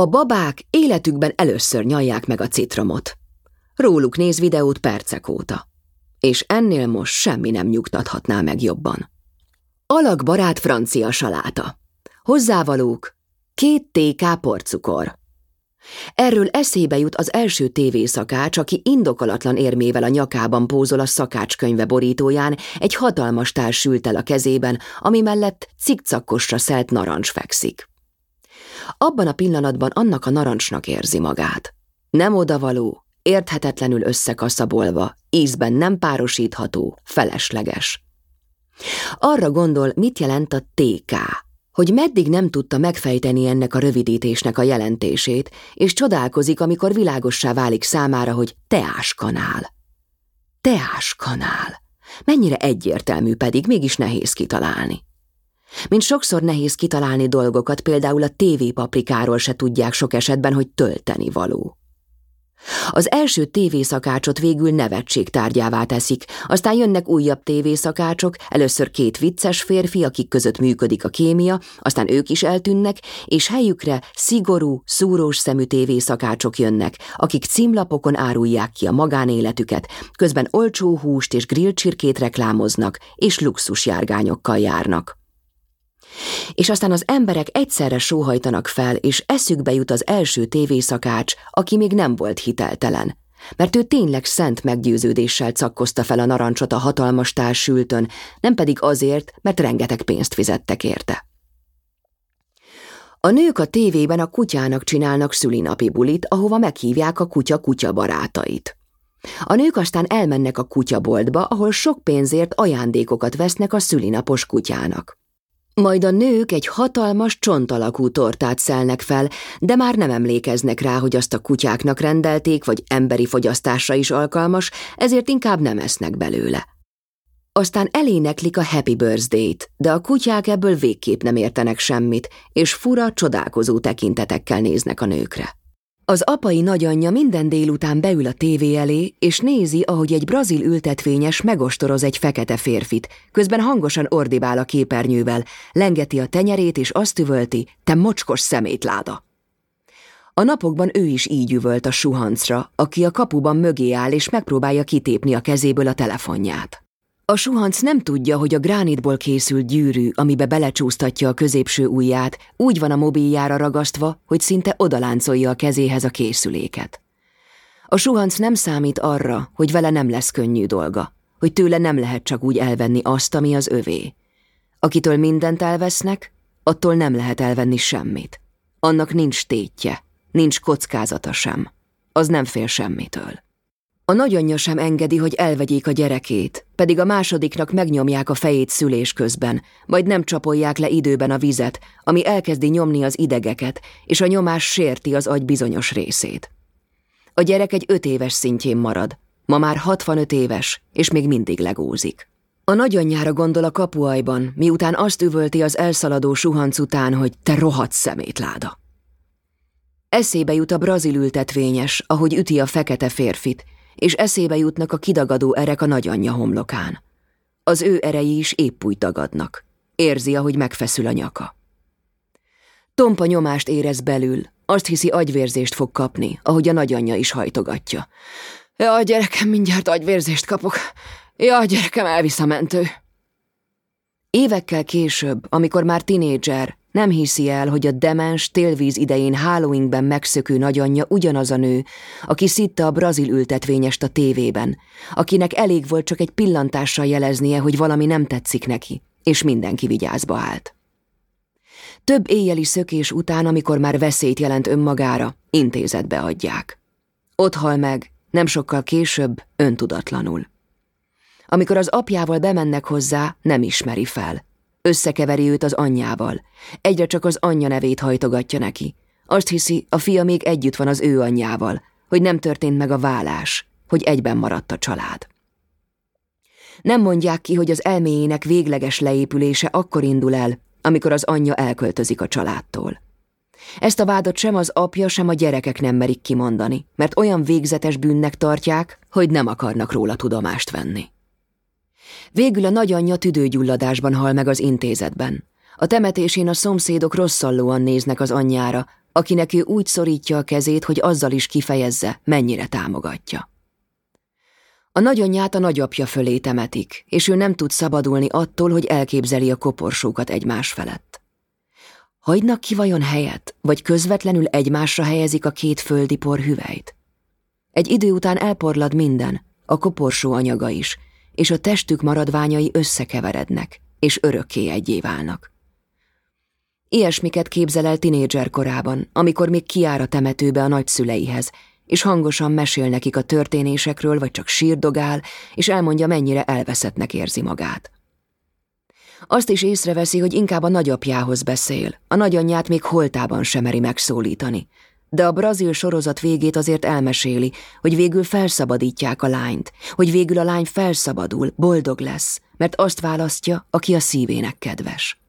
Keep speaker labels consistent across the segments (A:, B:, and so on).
A: A babák életükben először nyalják meg a citromot. Róluk néz videót percek óta. És ennél most semmi nem nyugtathatná meg jobban. Alakbarát francia saláta. Hozzávalók két TK porcukor. Erről eszébe jut az első tévészakács, aki indokolatlan érmével a nyakában pózol a szakácskönyve borítóján, egy hatalmas tál sült el a kezében, ami mellett cikcakkosra szelt narancs fekszik. Abban a pillanatban annak a narancsnak érzi magát. Nem odavaló, érthetetlenül összekaszabolva, ízben nem párosítható, felesleges. Arra gondol, mit jelent a TK, hogy meddig nem tudta megfejteni ennek a rövidítésnek a jelentését, és csodálkozik, amikor világossá válik számára, hogy teáskanál. Teáskanál. Mennyire egyértelmű pedig, mégis nehéz kitalálni. Mint sokszor nehéz kitalálni dolgokat, például a tévépaprikáról se tudják sok esetben, hogy tölteni való. Az első tévészakácsot végül nevetség tárgyává teszik, aztán jönnek újabb tévészakácsok, először két vicces férfi, akik között működik a kémia, aztán ők is eltűnnek, és helyükre szigorú, szúrós szemű tévészakácsok jönnek, akik címlapokon árulják ki a magánéletüket, közben olcsó húst és grillcsirkét reklámoznak, és luxusjárgányokkal járnak. És aztán az emberek egyszerre sóhajtanak fel, és eszükbe jut az első tévészakács, aki még nem volt hiteltelen. Mert ő tényleg szent meggyőződéssel cakkozta fel a narancsot a hatalmas társültön, nem pedig azért, mert rengeteg pénzt fizettek érte. A nők a tévében a kutyának csinálnak szülinapi bulit, ahova meghívják a kutya kutya barátait. A nők aztán elmennek a kutyaboltba, ahol sok pénzért ajándékokat vesznek a szülinapos kutyának. Majd a nők egy hatalmas csontalakú tortát szelnek fel, de már nem emlékeznek rá, hogy azt a kutyáknak rendelték, vagy emberi fogyasztásra is alkalmas, ezért inkább nem esznek belőle. Aztán eléneklik a Happy Birthday-t, de a kutyák ebből végképp nem értenek semmit, és fura, csodálkozó tekintetekkel néznek a nőkre. Az apai nagyanyja minden délután beül a tévé elé, és nézi, ahogy egy brazil ültetvényes megostoroz egy fekete férfit, közben hangosan ordibál a képernyővel, lengeti a tenyerét, és azt üvölti, te mocskos szemétláda. A napokban ő is így üvölt a suhancra, aki a kapuban mögé áll, és megpróbálja kitépni a kezéből a telefonját. A suhanc nem tudja, hogy a gránitból készült gyűrű, amibe belecsúsztatja a középső ujját, úgy van a mobiljára ragasztva, hogy szinte odaláncolja a kezéhez a készüléket. A suhanc nem számít arra, hogy vele nem lesz könnyű dolga, hogy tőle nem lehet csak úgy elvenni azt, ami az övé. Akitől mindent elvesznek, attól nem lehet elvenni semmit. Annak nincs tétje, nincs kockázata sem. Az nem fél semmitől. A nagyanyja sem engedi, hogy elvegyék a gyerekét, pedig a másodiknak megnyomják a fejét szülés közben, majd nem csapolják le időben a vizet, ami elkezdi nyomni az idegeket, és a nyomás sérti az agy bizonyos részét. A gyerek egy öt éves szintjén marad, ma már 65 éves, és még mindig legózik. A nagyanyjára gondol a kapuajban, miután azt üvölti az elszaladó suhanc után, hogy te rohadt szemétláda. Eszébe jut a brazil ültetvényes, ahogy üti a fekete férfit, és eszébe jutnak a kidagadó erek a nagyanyja homlokán. Az ő erei is épp úgy dagadnak. Érzi, ahogy megfeszül a nyaka. Tompa nyomást érez belül, azt hiszi agyvérzést fog kapni, ahogy a nagyanyja is hajtogatja. Ja, gyerekem, mindjárt agyvérzést kapok. Ja, gyerekem, elvisz a mentő. Évekkel később, amikor már tinédzser, nem hiszi el, hogy a demens télvíz idején Halloweenben megszökő nagyanyja ugyanaz a nő, aki szitta a brazil ültetvényest a tévében, akinek elég volt csak egy pillantással jeleznie, hogy valami nem tetszik neki, és mindenki vigyázba állt. Több éjjeli szökés után, amikor már veszélyt jelent önmagára, intézetbe adják. Ott hal meg, nem sokkal később, öntudatlanul. Amikor az apjával bemennek hozzá, nem ismeri fel. Összekeveri őt az anyjával. Egyre csak az anyja nevét hajtogatja neki. Azt hiszi, a fia még együtt van az ő anyjával, hogy nem történt meg a válás, hogy egyben maradt a család. Nem mondják ki, hogy az elméjének végleges leépülése akkor indul el, amikor az anyja elköltözik a családtól. Ezt a vádat sem az apja, sem a gyerekek nem merik kimondani, mert olyan végzetes bűnnek tartják, hogy nem akarnak róla tudomást venni. Végül a nagyanyja tüdőgyulladásban hal meg az intézetben. A temetésén a szomszédok rosszallóan néznek az anyjára, akinek ő úgy szorítja a kezét, hogy azzal is kifejezze, mennyire támogatja. A nagyanyját a nagyapja fölé temetik, és ő nem tud szabadulni attól, hogy elképzeli a koporsókat egymás felett. Hagynak ki vajon helyet, vagy közvetlenül egymásra helyezik a két földi porhüvelyt? Egy idő után elporlad minden, a koporsó anyaga is, és a testük maradványai összekeverednek, és örökké egyé válnak. Ilyesmiket képzel el tinédzser korában, amikor még kiára a temetőbe a nagyszüleihez, és hangosan mesél nekik a történésekről, vagy csak sírdogál, és elmondja, mennyire elveszettnek érzi magát. Azt is észreveszi, hogy inkább a nagyapjához beszél, a nagyanyját még holtában sem meri megszólítani, de a brazil sorozat végét azért elmeséli, hogy végül felszabadítják a lányt, hogy végül a lány felszabadul, boldog lesz, mert azt választja, aki a szívének kedves.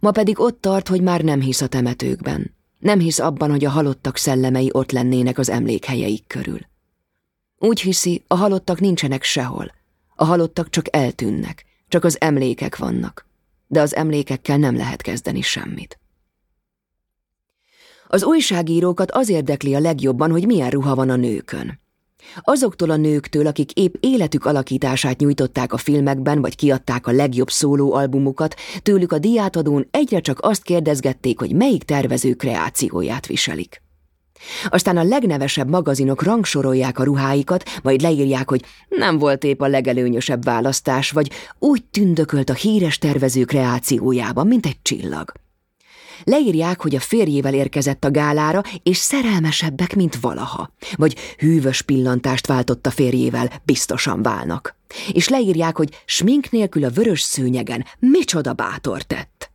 A: Ma pedig ott tart, hogy már nem hisz a temetőkben. Nem hisz abban, hogy a halottak szellemei ott lennének az emlékhelyeik körül. Úgy hiszi, a halottak nincsenek sehol. A halottak csak eltűnnek, csak az emlékek vannak. De az emlékekkel nem lehet kezdeni semmit. Az újságírókat az érdekli a legjobban, hogy milyen ruha van a nőkön. Azoktól a nőktől, akik épp életük alakítását nyújtották a filmekben, vagy kiadták a legjobb szólóalbumukat, tőlük a diátadón egyre csak azt kérdezgették, hogy melyik tervező kreációját viselik. Aztán a legnevesebb magazinok rangsorolják a ruháikat, majd leírják, hogy nem volt épp a legelőnyösebb választás, vagy úgy tündökölt a híres tervező kreációjában, mint egy csillag. Leírják, hogy a férjével érkezett a gálára, és szerelmesebbek, mint valaha. Vagy hűvös pillantást váltott a férjével, biztosan válnak. És leírják, hogy smink nélkül a vörös szőnyegen micsoda bátor tett.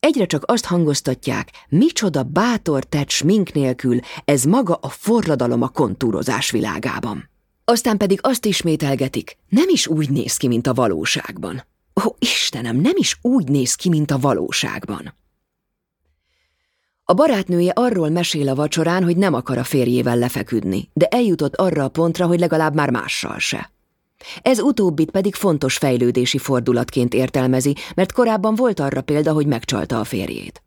A: Egyre csak azt hangoztatják, micsoda bátor tett smink nélkül, ez maga a forradalom a kontúrozás világában. Aztán pedig azt ismételgetik, nem is úgy néz ki, mint a valóságban. Ó, Istenem, nem is úgy néz ki, mint a valóságban. A barátnője arról mesél a vacsorán, hogy nem akar a férjével lefeküdni, de eljutott arra a pontra, hogy legalább már mással se. Ez utóbbit pedig fontos fejlődési fordulatként értelmezi, mert korábban volt arra példa, hogy megcsalta a férjét.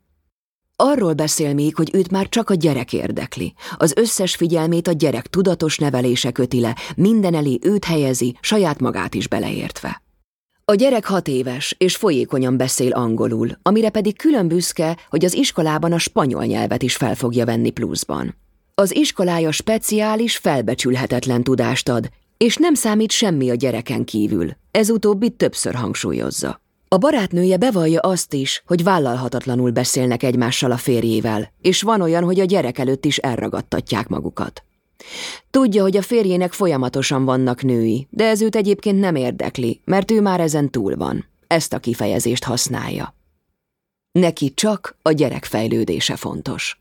A: Arról beszél még, hogy őt már csak a gyerek érdekli. Az összes figyelmét a gyerek tudatos nevelése köti le, minden elé őt helyezi, saját magát is beleértve. A gyerek hat éves, és folyékonyan beszél angolul, amire pedig külön büszke, hogy az iskolában a spanyol nyelvet is fel fogja venni pluszban. Az iskolája speciális, felbecsülhetetlen tudást ad, és nem számít semmi a gyereken kívül, ez utóbbi többször hangsúlyozza. A barátnője bevallja azt is, hogy vállalhatatlanul beszélnek egymással a férjével, és van olyan, hogy a gyerek előtt is elragadtatják magukat. Tudja, hogy a férjének folyamatosan vannak női, de ez őt egyébként nem érdekli, mert ő már ezen túl van. Ezt a kifejezést használja. Neki csak a gyerek fejlődése fontos.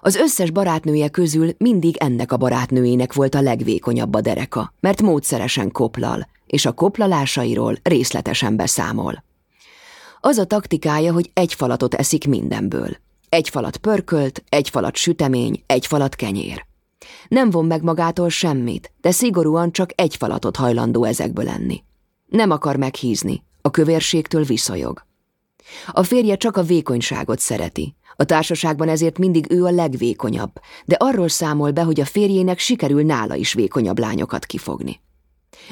A: Az összes barátnője közül mindig ennek a barátnőjének volt a legvékonyabb a dereka, mert módszeresen koplal, és a koplalásairól részletesen beszámol. Az a taktikája, hogy egy falatot eszik mindenből. Egy falat pörkölt, egy falat sütemény, egy falat kenyér. Nem von meg magától semmit, de szigorúan csak egy falatot hajlandó ezekből lenni. Nem akar meghízni, a kövérségtől viszonyog. A férje csak a vékonyságot szereti, a társaságban ezért mindig ő a legvékonyabb, de arról számol be, hogy a férjének sikerül nála is vékonyabb lányokat kifogni.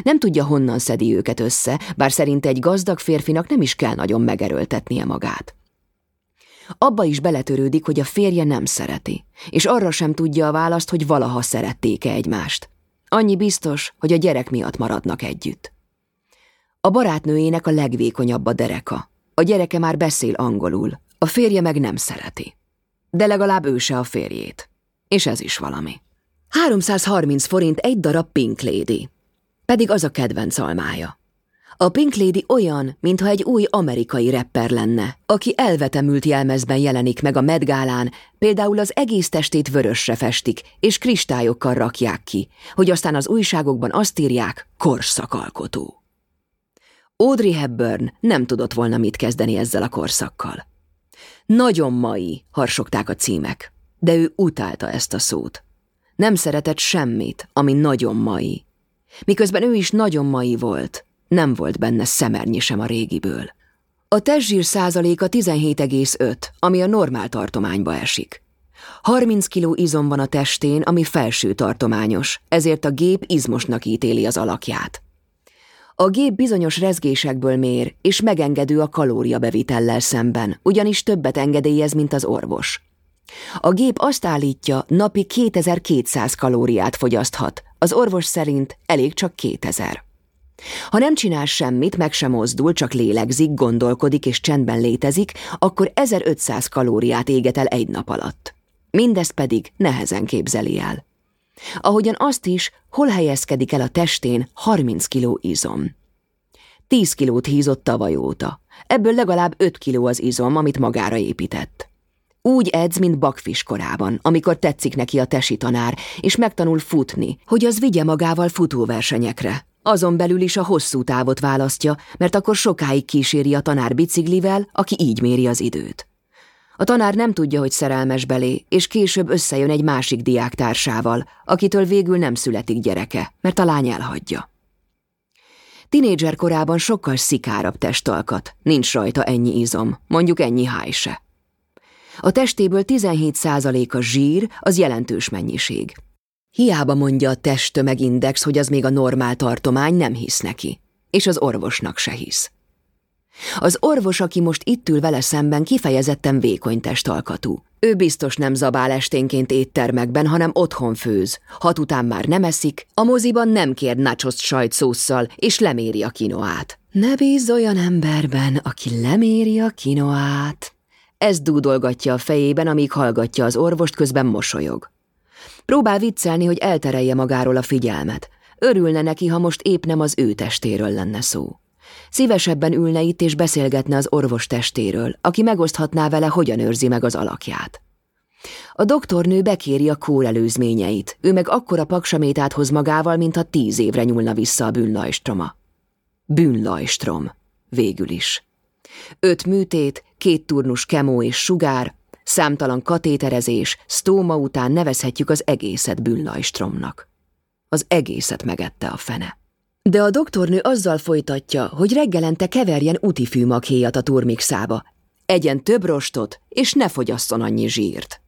A: Nem tudja, honnan szedi őket össze, bár szerinte egy gazdag férfinak nem is kell nagyon megerőltetnie magát. Abba is beletörődik, hogy a férje nem szereti, és arra sem tudja a választ, hogy valaha szerették-e egymást. Annyi biztos, hogy a gyerek miatt maradnak együtt. A barátnőjének a legvékonyabb a dereka. A gyereke már beszél angolul, a férje meg nem szereti. De legalább ő se a férjét. És ez is valami. 330 forint egy darab Pink Lady. Pedig az a kedvenc almája. A Pink Lady olyan, mintha egy új amerikai rapper lenne, aki elvetemült jelmezben jelenik meg a medgálán, például az egész testét vörösre festik, és kristályokkal rakják ki, hogy aztán az újságokban azt írják, korszakalkotó. Audrey Hepburn nem tudott volna mit kezdeni ezzel a korszakkal. Nagyon mai, harsogták a címek, de ő utálta ezt a szót. Nem szeretett semmit, ami nagyon mai. Miközben ő is nagyon mai volt, nem volt benne szemernyi sem a régiből. A testzsír százaléka 17,5, ami a normál tartományba esik. 30 kg izom van a testén, ami felső tartományos, ezért a gép izmosnak ítéli az alakját. A gép bizonyos rezgésekből mér, és megengedő a kalóriabevitellel szemben, ugyanis többet engedélyez, mint az orvos. A gép azt állítja, napi 2200 kalóriát fogyaszthat, az orvos szerint elég csak 2000. Ha nem csinál semmit, meg sem mozdul, csak lélegzik, gondolkodik és csendben létezik, akkor 1500 kalóriát éget el egy nap alatt. Mindezt pedig nehezen képzeli el. Ahogyan azt is, hol helyezkedik el a testén 30 kiló izom. 10 kilót hízott tavaly óta, ebből legalább 5 kiló az izom, amit magára épített. Úgy edz, mint bakfis korában, amikor tetszik neki a tesi tanár, és megtanul futni, hogy az vigye magával futóversenyekre. Azon belül is a hosszú távot választja, mert akkor sokáig kíséri a tanár biciklivel, aki így méri az időt. A tanár nem tudja, hogy szerelmes belé, és később összejön egy másik diáktársával, akitől végül nem születik gyereke, mert a lány elhagyja. Tinédzser korában sokkal szikárabb testalkat, nincs rajta ennyi izom, mondjuk ennyi háj se. A testéből 17% a zsír, az jelentős mennyiség. Hiába mondja a testtömegindex, hogy az még a normál tartomány, nem hisz neki. És az orvosnak se hisz. Az orvos, aki most itt ül vele szemben, kifejezetten vékony testalkatú. Ő biztos nem zabál esténként éttermekben, hanem otthon főz. Hat után már nem eszik, a moziban nem kér nachos sajtszósszal, és leméri a kinoát. Ne bízz olyan emberben, aki leméri a kinoát. Ez dúdolgatja a fejében, amíg hallgatja az orvost, közben mosolyog. Próbál viccelni, hogy elterelje magáról a figyelmet. Örülne neki, ha most épp nem az ő testéről lenne szó. Szívesebben ülne itt és beszélgetne az orvos testéről, aki megoszthatná vele, hogyan őrzi meg az alakját. A doktornő bekéri a kór előzményeit, ő meg akkora paksamétát hoz magával, mintha tíz évre nyúlna vissza a bűnlajstroma. Bűnlajstrom. Végül is. Öt műtét, két turnus kemó és sugár, számtalan katéterezés, sztóma után nevezhetjük az egészet bűnlajstromnak. Az egészet megette a fene. De a doktornő azzal folytatja, hogy reggelente keverjen utifűmaghéjat a turmixába, egyen több rostot, és ne fogyasszon annyi zsírt.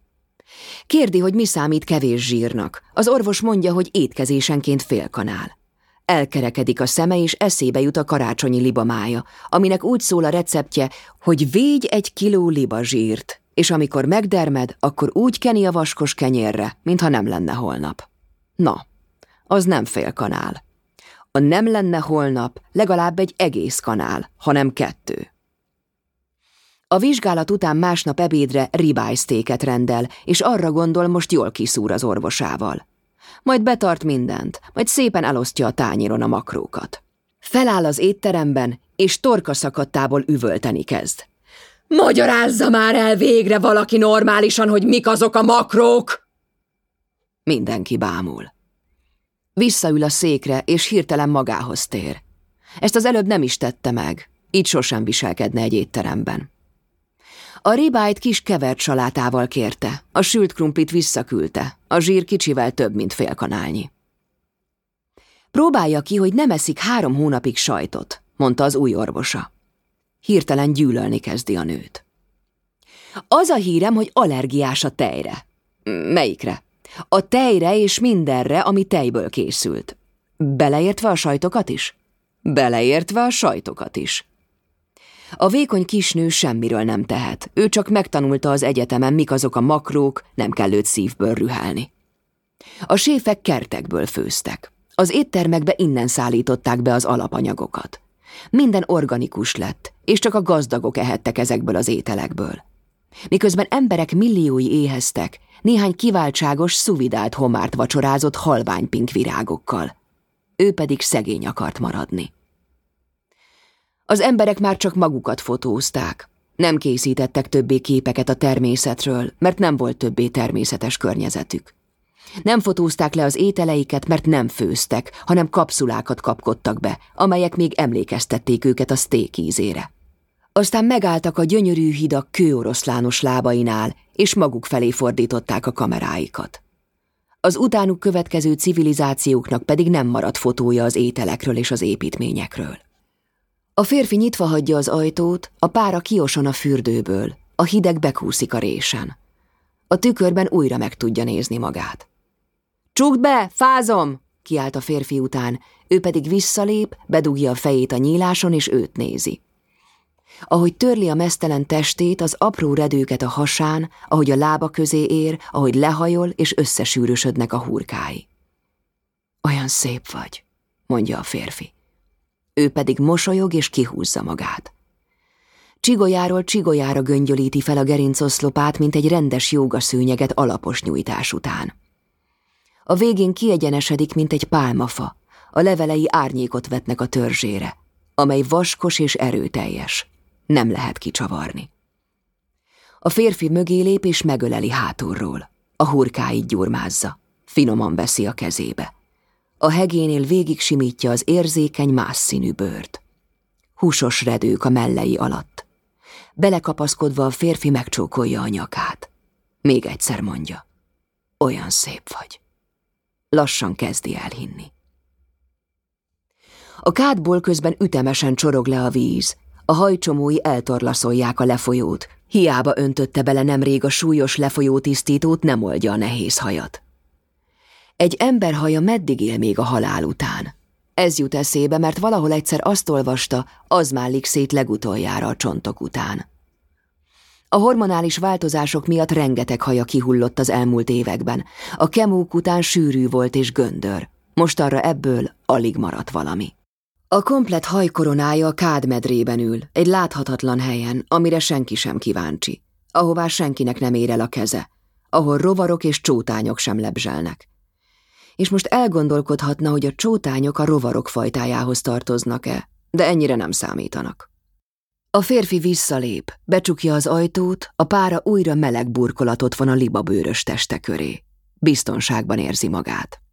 A: Kérdi, hogy mi számít kevés zsírnak. Az orvos mondja, hogy étkezésenként fél kanál. Elkerekedik a szeme, és eszébe jut a karácsonyi libamája, aminek úgy szól a receptje, hogy végy egy kiló libazsírt, és amikor megdermed, akkor úgy keni a vaskos kenyérre, mintha nem lenne holnap. Na, az nem fél kanál. A nem lenne holnap legalább egy egész kanál, hanem kettő. A vizsgálat után másnap ebédre ribájsztéket rendel, és arra gondol, most jól kiszúr az orvosával. Majd betart mindent, majd szépen elosztja a tányéron a makrókat. Feláll az étteremben, és torka szakadtából üvölteni kezd. Magyarázza már el végre valaki normálisan, hogy mik azok a makrók! Mindenki bámul. Visszaül a székre, és hirtelen magához tér. Ezt az előbb nem is tette meg, így sosem viselkedne egy étteremben. A ribájt kis kevert salátával kérte, a sült krumplit visszaküldte, a zsír kicsivel több, mint fél kanálnyi. Próbálja ki, hogy nem eszik három hónapig sajtot, mondta az új orvosa. Hirtelen gyűlölni kezdi a nőt. Az a hírem, hogy allergiás a tejre. Melyikre? A tejre és mindenre, ami tejből készült. Beleértve a sajtokat is? Beleértve a sajtokat is. A vékony kisnő semmiről nem tehet, ő csak megtanulta az egyetemen, mik azok a makrók, nem kell őt szívből rühálni. A séfek kertekből főztek. Az éttermekbe innen szállították be az alapanyagokat. Minden organikus lett, és csak a gazdagok ehettek ezekből az ételekből. Miközben emberek milliói éheztek, néhány kiváltságos, szuvidált homárt vacsorázott halvány virágokkal. Ő pedig szegény akart maradni. Az emberek már csak magukat fotózták. Nem készítettek többé képeket a természetről, mert nem volt többé természetes környezetük. Nem fotózták le az ételeiket, mert nem főztek, hanem kapszulákat kapkodtak be, amelyek még emlékeztették őket a szték ízére. Aztán megálltak a gyönyörű hidak kőoroszlános lábainál, és maguk felé fordították a kameráikat. Az utánuk következő civilizációknak pedig nem maradt fotója az ételekről és az építményekről. A férfi nyitva hagyja az ajtót, a pára kioson a fürdőből, a hideg bekúszik a résen. A tükörben újra meg tudja nézni magát. Csukd be, fázom! kiált a férfi után, ő pedig visszalép, bedugja a fejét a nyíláson, és őt nézi. Ahogy törli a mesztelen testét, az apró redőket a hasán, ahogy a lába közé ér, ahogy lehajol, és összesűrösödnek a hurkái. Olyan szép vagy, mondja a férfi. Ő pedig mosolyog és kihúzza magát. Csigolyáról csigolyára göngyölíti fel a gerincoszlopát, mint egy rendes jogaszőnyeget alapos nyújtás után. A végén kiegyenesedik, mint egy pálmafa, a levelei árnyékot vetnek a törzsére, amely vaskos és erőteljes. Nem lehet kicsavarni. A férfi mögé lép és megöleli hátulról. A hurkáit gyurmázza. Finoman veszi a kezébe. A hegénél végig simítja az érzékeny más színű bőrt. Húsos redők a mellei alatt. Belekapaszkodva a férfi megcsókolja a nyakát. Még egyszer mondja. Olyan szép vagy. Lassan kezdi elhinni. A kádból közben ütemesen csorog le a víz, a hajcsomói eltorlaszolják a lefolyót, hiába öntötte bele nemrég a súlyos lefolyó tisztítót, nem oldja a nehéz hajat. Egy ember haja meddig él még a halál után? Ez jut eszébe, mert valahol egyszer azt olvasta, az mállik szét legutoljára a csontok után. A hormonális változások miatt rengeteg haja kihullott az elmúlt években. A kemók után sűrű volt és göndör. Most arra ebből alig maradt valami. A komplet hajkoronája a kádmedrében ül, egy láthatatlan helyen, amire senki sem kíváncsi, ahová senkinek nem ér el a keze, ahol rovarok és csótányok sem lebzselnek. És most elgondolkodhatna, hogy a csótányok a rovarok fajtájához tartoznak-e, de ennyire nem számítanak. A férfi visszalép, becsukja az ajtót, a pára újra meleg burkolatot van a libabőrös teste köré. Biztonságban érzi magát.